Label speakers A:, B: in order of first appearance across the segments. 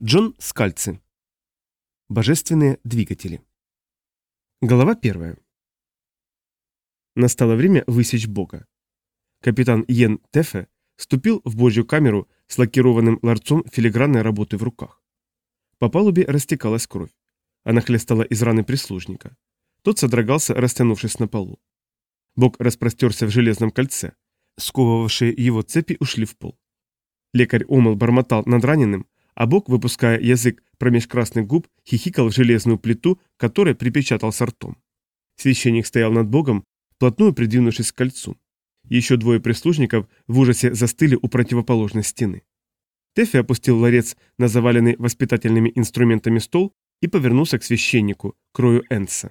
A: Джон Скальцы. Божественные двигатели. Глава первая. Настало время высечь Бога. Капитан Йен Тефе ступил в божью камеру с лакированным ларцом филигранной работы в руках. По палубе растекалась кровь. Она хлестала из раны прислужника. Тот содрогался, растянувшись на полу. Бог распростерся в железном кольце. Сковывавшие его цепи ушли в пол. Лекарь Омал бормотал над раненым, а Бог, выпуская язык промеж красных губ, хихикал в железную плиту, которой припечатался ртом. Священник стоял над богом, плотную придвинувшись к кольцу. Еще двое прислужников в ужасе застыли у противоположной стены. Тэффи опустил ларец на заваленный воспитательными инструментами стол и повернулся к священнику, крою Энса.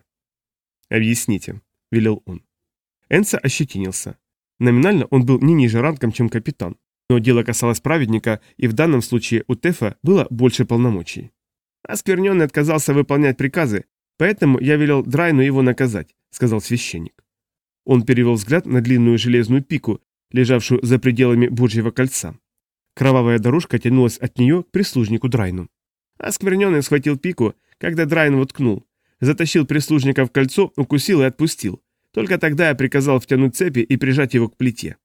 A: «Объясните», — велел он. Энса ощетинился. Номинально он был не ниже рангом, чем капитан но дело касалось праведника, и в данном случае у Тефа было больше полномочий. Оскверненный отказался выполнять приказы, поэтому я велел Драйну его наказать, сказал священник. Он перевел взгляд на длинную железную пику, лежавшую за пределами Божьего кольца. Кровавая дорожка тянулась от нее к прислужнику Драйну. Оскверненный схватил пику, когда Драйн воткнул, затащил прислужника в кольцо, укусил и отпустил. Только тогда я приказал втянуть цепи и прижать его к плите.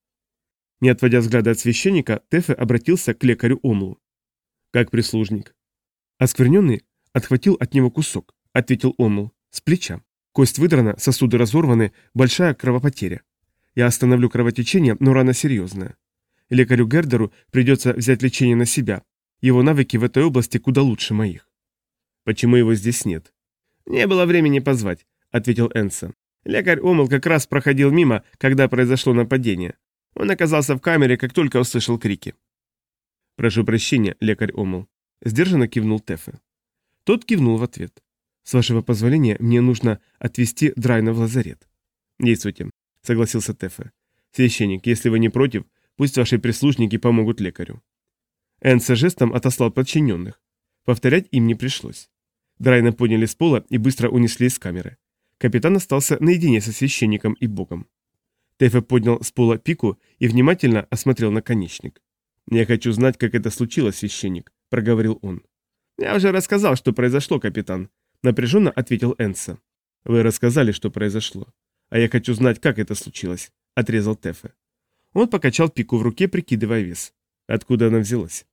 A: Не отводя взгляда от священника, Тефе обратился к лекарю Омлу. «Как прислужник?» Оскверненный отхватил от него кусок, ответил Омл, с плеча. Кость выдрана, сосуды разорваны, большая кровопотеря. Я остановлю кровотечение, но рана серьезная. Лекарю Гердеру придется взять лечение на себя. Его навыки в этой области куда лучше моих. Почему его здесь нет? Не было времени позвать, ответил Энсон. Лекарь Омл как раз проходил мимо, когда произошло нападение. Он оказался в камере, как только услышал крики. «Прошу прощения, лекарь Омл», — сдержанно кивнул Тефе. Тот кивнул в ответ. «С вашего позволения, мне нужно отвезти Драйна в лазарет». «Действуйте», — согласился Тефе. «Священник, если вы не против, пусть ваши прислужники помогут лекарю». Энса жестом отослал подчиненных. Повторять им не пришлось. Драйна подняли с пола и быстро унесли из камеры. Капитан остался наедине со священником и богом. Тэфе поднял с пола пику и внимательно осмотрел наконечник. «Я хочу знать, как это случилось, священник», — проговорил он. «Я уже рассказал, что произошло, капитан», — напряженно ответил Энса. «Вы рассказали, что произошло. А я хочу знать, как это случилось», — отрезал Тефе. Он покачал пику в руке, прикидывая вес. Откуда она взялась?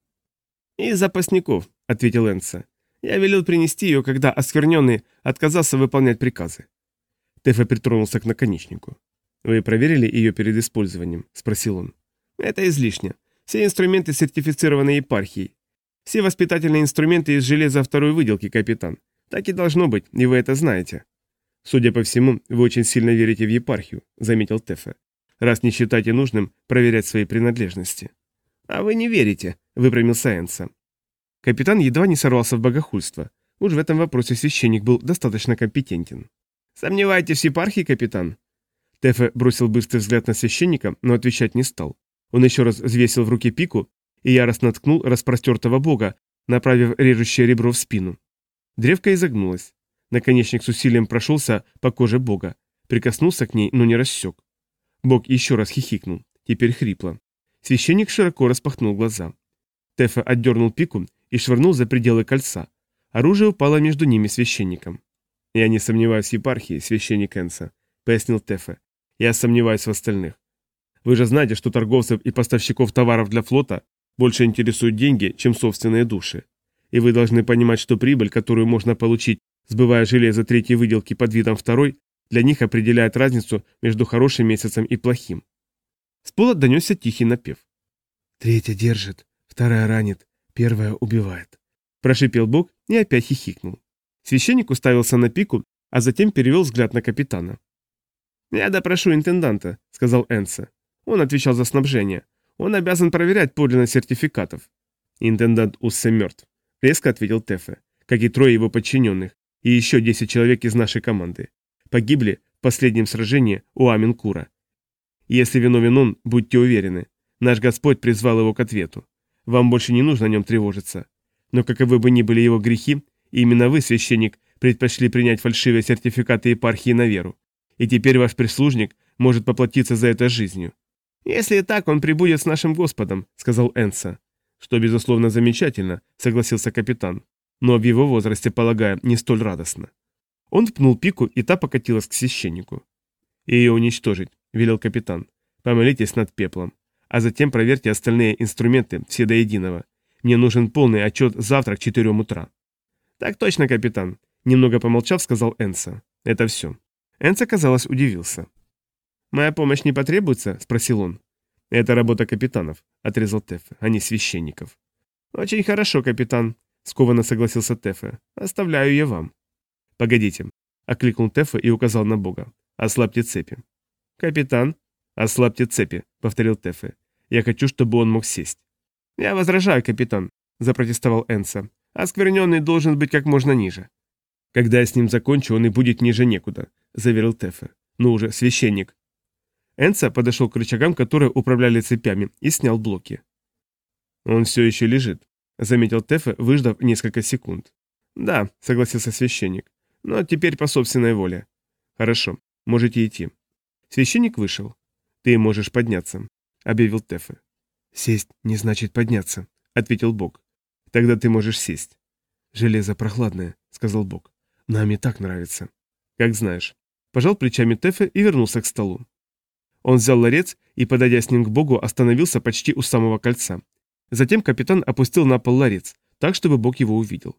A: «Из запасников», — ответил Энса. «Я велел принести ее, когда оскверненный отказался выполнять приказы». Тефе притронулся к наконечнику. «Вы проверили ее перед использованием?» – спросил он. «Это излишне. Все инструменты сертифицированы епархией. Все воспитательные инструменты из железа второй выделки, капитан. Так и должно быть, и вы это знаете». «Судя по всему, вы очень сильно верите в епархию», – заметил Тефе. «Раз не считаете нужным проверять свои принадлежности». «А вы не верите», – выпрямил Энса. Капитан едва не сорвался в богохульство. Уж в этом вопросе священник был достаточно компетентен. «Сомневаетесь в епархии, капитан?» Тефе бросил быстрый взгляд на священника, но отвечать не стал. Он еще раз взвесил в руке пику и яростно ткнул распростертого бога, направив режущее ребро в спину. Древко изогнулось. Наконечник с усилием прошелся по коже бога. Прикоснулся к ней, но не рассек. Бог еще раз хихикнул. Теперь хрипло. Священник широко распахнул глаза. Тефа отдернул пику и швырнул за пределы кольца. Оружие упало между ними священником. «Я не сомневаюсь в епархии, священник Энса», — пояснил Тефе. Я сомневаюсь в остальных. Вы же знаете, что торговцев и поставщиков товаров для флота больше интересуют деньги, чем собственные души. И вы должны понимать, что прибыль, которую можно получить, сбывая железо третьей выделки под видом второй, для них определяет разницу между хорошим месяцем и плохим. С пола донесся тихий напев. «Третья держит, вторая ранит, первая убивает», – прошипел Бог и опять хихикнул. Священник уставился на пику, а затем перевел взгляд на капитана. «Я допрошу интенданта», — сказал Энса. Он отвечал за снабжение. Он обязан проверять подлинность сертификатов. Интендант Уссе мертв, — резко ответил Тефе, как и трое его подчиненных, и еще 10 человек из нашей команды. Погибли в последнем сражении у Аминкура. Если виновен он, будьте уверены, наш Господь призвал его к ответу. Вам больше не нужно о нем тревожиться. Но каковы бы ни были его грехи, именно вы, священник, предпочли принять фальшивые сертификаты епархии на веру и теперь ваш прислужник может поплатиться за это жизнью. «Если так, он прибудет с нашим Господом», — сказал Энса. «Что, безусловно, замечательно», — согласился капитан. «Но в его возрасте, полагаю, не столь радостно». Он впнул пику, и та покатилась к священнику. «Ее уничтожить», — велел капитан. «Помолитесь над пеплом. А затем проверьте остальные инструменты, все до единого. Мне нужен полный отчет завтра к четырем утра». «Так точно, капитан», — немного помолчав, сказал Энса. «Это все». Энс, казалось, удивился. «Моя помощь не потребуется?» – спросил он. «Это работа капитанов», – отрезал Тефе, – «а не священников». «Очень хорошо, капитан», – скованно согласился Тефе. «Оставляю я вам». «Погодите», – окликнул Тефе и указал на Бога. «Ослабьте цепи». «Капитан», «Ослабьте цепи», — повторил Тефе. «Я хочу, чтобы он мог сесть». «Я возражаю, капитан», — запротестовал Энса. «Оскверненный должен быть как можно ниже». «Когда я с ним закончу, он и будет ниже некуда. — заверил Тефер. «Ну уже, священник!» Энца подошел к рычагам, которые управляли цепями, и снял блоки. «Он все еще лежит», — заметил Тефе, выждав несколько секунд. «Да», — согласился священник. «Но теперь по собственной воле». «Хорошо, можете идти». Священник вышел. «Ты можешь подняться», — объявил Тефе. «Сесть не значит подняться», — ответил Бог. «Тогда ты можешь сесть». «Железо прохладное», — сказал Бог. «Нам и так нравится». «Как знаешь» пожал плечами Тефе и вернулся к столу. Он взял ларец и, подойдя с ним к Богу, остановился почти у самого кольца. Затем капитан опустил на пол ларец, так, чтобы Бог его увидел.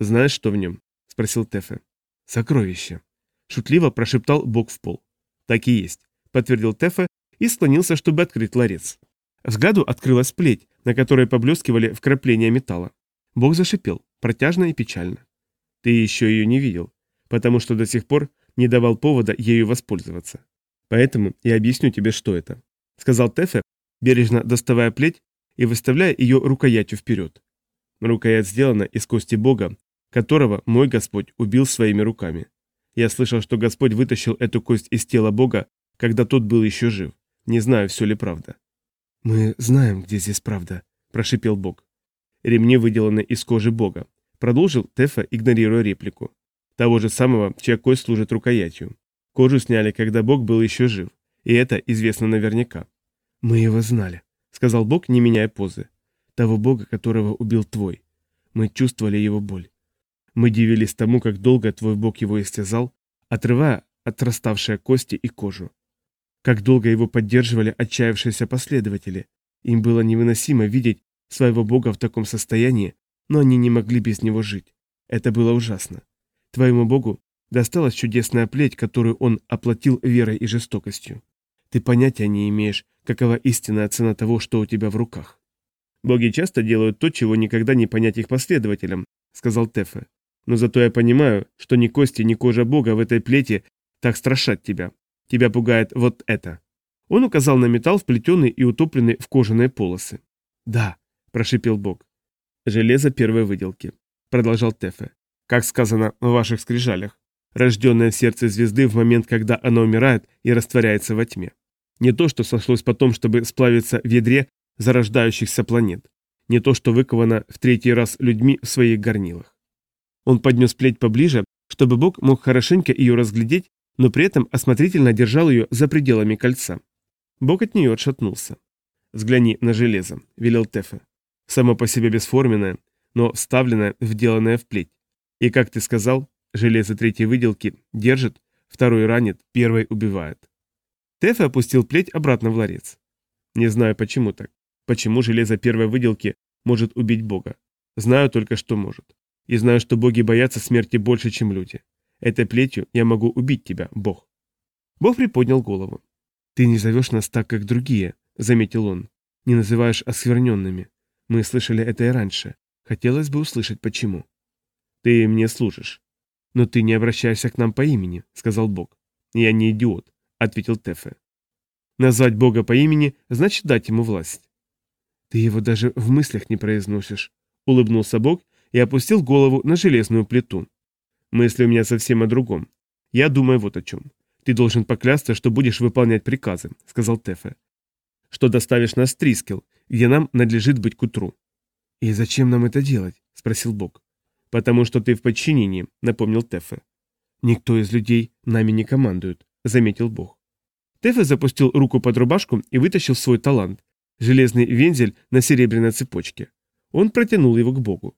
A: «Знаешь, что в нем?» – спросил Тефе. «Сокровище», – шутливо прошептал Бог в пол. «Так и есть», – подтвердил Тефе и склонился, чтобы открыть ларец. Взгляду открылась плеть, на которой поблескивали вкрапления металла. Бог зашипел, протяжно и печально. «Ты еще ее не видел, потому что до сих пор не давал повода ею воспользоваться. Поэтому я объясню тебе, что это», — сказал Тефе, бережно доставая плеть и выставляя ее рукоятью вперед. Рукоять сделана из кости Бога, которого мой Господь убил своими руками. Я слышал, что Господь вытащил эту кость из тела Бога, когда тот был еще жив. Не знаю, все ли правда. «Мы знаем, где здесь правда», – прошипел Бог. Ремни выделаны из кожи Бога. Продолжил Тефа, игнорируя реплику того же самого, чья кость служит рукоятью. Кожу сняли, когда Бог был еще жив, и это известно наверняка. «Мы его знали», — сказал Бог, не меняя позы. «Того Бога, которого убил твой. Мы чувствовали его боль. Мы дивились тому, как долго твой Бог его истязал, отрывая отраставшие кости и кожу. Как долго его поддерживали отчаявшиеся последователи. Им было невыносимо видеть своего Бога в таком состоянии, но они не могли без него жить. Это было ужасно. Твоему Богу досталась чудесная плеть, которую он оплатил верой и жестокостью. Ты понятия не имеешь, какова истинная цена того, что у тебя в руках. Боги часто делают то, чего никогда не понять их последователям, сказал Тефе. Но зато я понимаю, что ни кости, ни кожа Бога в этой плети так страшат тебя. Тебя пугает вот это. Он указал на металл, вплетенный и утопленный в кожаные полосы. «Да», – прошипел Бог. «Железо первой выделки», – продолжал Тефе. Как сказано в ваших скрижалях, рожденное в сердце звезды в момент, когда она умирает и растворяется во тьме. Не то, что сошлось потом, чтобы сплавиться в ядре зарождающихся планет. Не то, что выковано в третий раз людьми в своих горнилах. Он поднес плеть поближе, чтобы Бог мог хорошенько ее разглядеть, но при этом осмотрительно держал ее за пределами кольца. Бог от нее отшатнулся. «Взгляни на железо», — велел Тефе. «Само по себе бесформенное, но вставленное, вделанное в плеть. И как ты сказал, железо третьей выделки держит, второй ранит, первый убивает. Тэфе опустил плеть обратно в ларец. Не знаю, почему так. Почему железо первой выделки может убить бога? Знаю только, что может. И знаю, что боги боятся смерти больше, чем люди. Этой плетью я могу убить тебя, бог. Бог приподнял голову. «Ты не зовешь нас так, как другие», — заметил он. «Не называешь оскверненными. Мы слышали это и раньше. Хотелось бы услышать, почему». Ты мне служишь. Но ты не обращаешься к нам по имени, сказал Бог. Я не идиот, ответил Тефе. Назвать Бога по имени значит дать ему власть. Ты его даже в мыслях не произносишь, улыбнулся Бог и опустил голову на железную плиту. Мысли у меня совсем о другом. Я думаю вот о чем. Ты должен поклясться, что будешь выполнять приказы, сказал Тефе. Что доставишь нас в Трискел, где нам надлежит быть к утру. И зачем нам это делать? спросил Бог. «Потому что ты в подчинении», — напомнил Тефе. «Никто из людей нами не командует», — заметил Бог. Тефе запустил руку под рубашку и вытащил свой талант — железный вензель на серебряной цепочке. Он протянул его к Богу.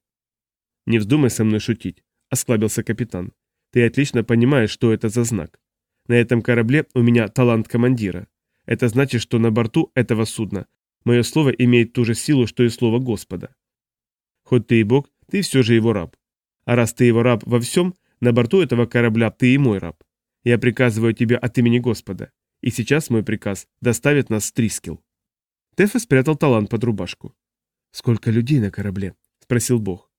A: «Не вздумай со мной шутить», — осклабился капитан. «Ты отлично понимаешь, что это за знак. На этом корабле у меня талант командира. Это значит, что на борту этого судна мое слово имеет ту же силу, что и слово Господа. Хоть ты и Бог, ты все же его раб. А раз ты его раб во всем, на борту этого корабля ты и мой раб. Я приказываю тебе от имени Господа. И сейчас мой приказ доставит нас в Трискел». Тефа спрятал талант под рубашку. «Сколько людей на корабле?» – спросил Бог.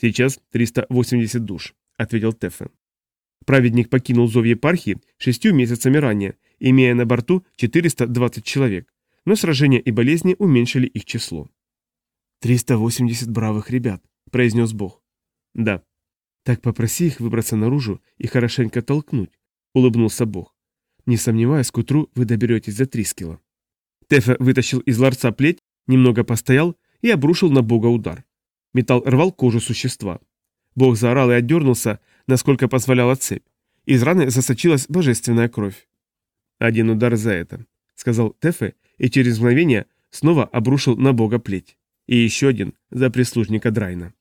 A: «Сейчас 380 душ», – ответил Тефа. Праведник покинул зов епархии шестью месяцами ранее, имея на борту 420 человек, но сражения и болезни уменьшили их число.
B: «380 бравых ребят», – произнес Бог.
A: Да.
B: Так попроси их выбраться наружу и хорошенько толкнуть, улыбнулся Бог. Не сомневаюсь, к утру вы доберетесь за три скилла.
A: Тефа вытащил из ларца плеть, немного постоял и обрушил на Бога удар. Металл рвал кожу существа. Бог заорал и отдернулся, насколько позволяла цепь. Из раны засочилась божественная кровь. «Один удар за это», — сказал Тефе, и через мгновение снова обрушил на Бога плеть. И еще один за прислужника Драйна.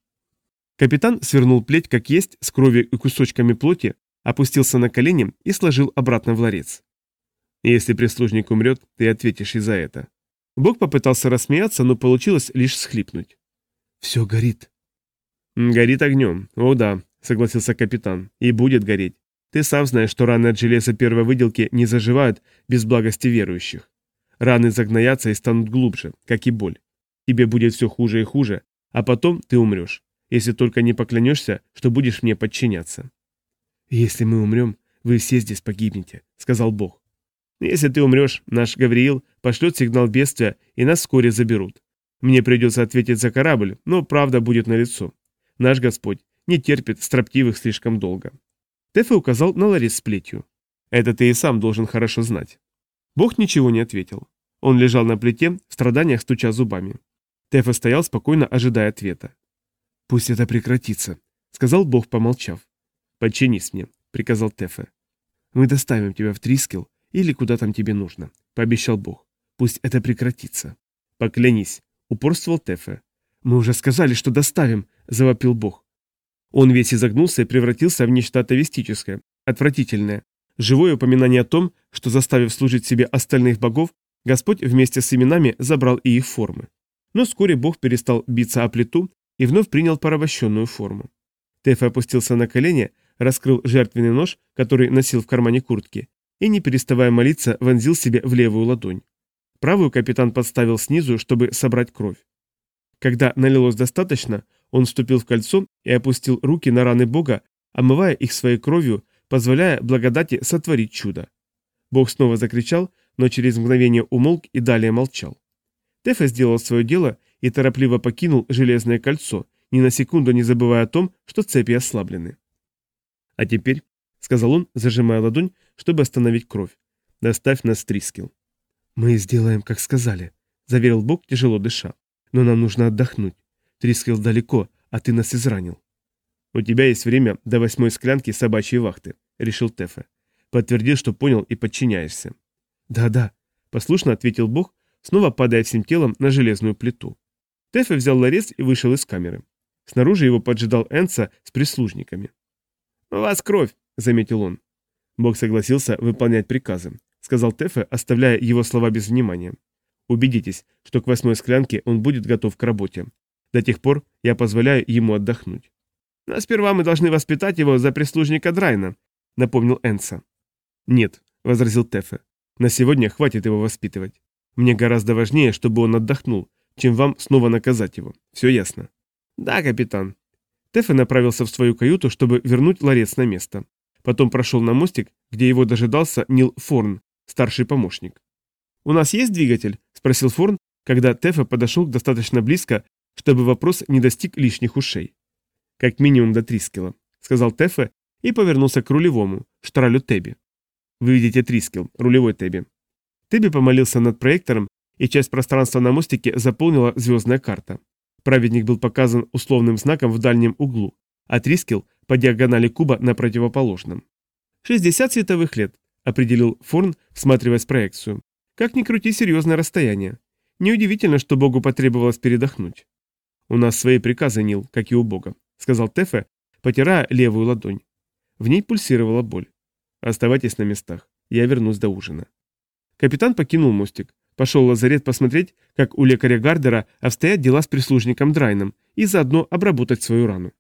A: Капитан свернул плеть как есть, с кровью и кусочками плоти, опустился на колени и сложил обратно в ларец. «Если прислужник умрет, ты ответишь и за это». Бог попытался рассмеяться, но получилось лишь схлипнуть.
B: «Все горит».
A: «Горит огнем. О да», — согласился капитан. «И будет гореть. Ты сам знаешь, что раны от железа первой выделки не заживают без благости верующих. Раны загноятся и станут глубже, как и боль. Тебе будет все хуже и хуже, а потом ты умрешь если только не поклянешься, что будешь мне подчиняться».
B: «Если мы умрем, вы все здесь погибнете», — сказал Бог.
A: «Если ты умрешь, наш Гавриил пошлет сигнал бедствия, и нас вскоре заберут. Мне придется ответить за корабль, но правда будет налицо. Наш Господь не терпит строптивых слишком долго». Тефе указал на Ларис с плетью. «Это ты и сам должен хорошо знать». Бог ничего не ответил. Он лежал на плите, в страданиях стуча зубами. Тефе стоял спокойно, ожидая ответа.
B: «Пусть это прекратится», — сказал Бог, помолчав.
A: «Подчинись мне», — приказал Тефе.
B: «Мы доставим тебя в Трискел или куда там тебе нужно», — пообещал Бог. «Пусть это прекратится».
A: «Поклянись», — упорствовал Тефе.
B: «Мы уже сказали, что доставим», — завопил Бог.
A: Он весь изогнулся и превратился в нечто атовистическое, отвратительное, живое упоминание о том, что, заставив служить себе остальных богов, Господь вместе с именами забрал и их формы. Но вскоре Бог перестал биться о плиту и вновь принял порабощенную форму. Тэф опустился на колени, раскрыл жертвенный нож, который носил в кармане куртки, и, не переставая молиться, вонзил себе в левую ладонь. Правую капитан подставил снизу, чтобы собрать кровь. Когда налилось достаточно, он вступил в кольцо и опустил руки на раны Бога, омывая их своей кровью, позволяя благодати сотворить чудо. Бог снова закричал, но через мгновение умолк и далее молчал. Тефа сделал свое дело и торопливо покинул железное кольцо, ни на секунду не забывая о том, что цепи ослаблены. «А теперь», — сказал он, зажимая ладонь, чтобы остановить кровь, — «доставь нас Трискил».
B: «Мы сделаем, как сказали», — заверил Бог, тяжело дыша. «Но нам нужно отдохнуть. Трискил далеко, а ты нас изранил».
A: «У тебя есть время до восьмой склянки собачьей вахты», — решил Тефе. Подтвердил, что понял и подчиняешься.
B: «Да-да», — послушно ответил Бог, снова падая всем телом на железную плиту. Тэффи взял ларец и вышел из камеры. Снаружи его поджидал Энса с прислужниками.
A: «У вас кровь», — заметил он. Бог согласился выполнять приказы, сказал Тэффе, оставляя его слова без внимания. «Убедитесь, что к восьмой склянке он будет готов к работе. До тех пор я позволяю ему отдохнуть». «Но сперва мы должны воспитать его за прислужника Драйна», — напомнил Энса. «Нет», — возразил Тэффе. «На сегодня хватит его воспитывать. Мне гораздо важнее, чтобы он отдохнул, чем вам снова наказать его. Все ясно. Да, капитан. Тефен направился в свою каюту, чтобы вернуть ларец на место. Потом прошел на мостик, где его дожидался Нил Форн, старший помощник. «У нас есть двигатель?» – спросил Форн, когда Тефа подошел достаточно близко, чтобы вопрос не достиг лишних ушей. «Как минимум до Трискела», – сказал Тефа и повернулся к рулевому, штралю Теби. «Вы видите Трискел, рулевой Теби». Теби помолился над проектором, и часть пространства на мостике заполнила звездная карта. Праведник был показан условным знаком в дальнем углу, а Трискел по диагонали куба на противоположном. 60 световых лет, определил Форн, всматриваясь в проекцию. Как ни крути, серьезное расстояние. Неудивительно, что Богу потребовалось передохнуть. У нас свои приказы, Нил, как и у Бога, сказал Тефе, потирая левую ладонь. В ней пульсировала боль. Оставайтесь на местах. Я вернусь до ужина. Капитан покинул мостик. Пошел лазарет посмотреть, как у лекаря Гардера обстоят дела с прислужником Драйном, и заодно обработать свою рану.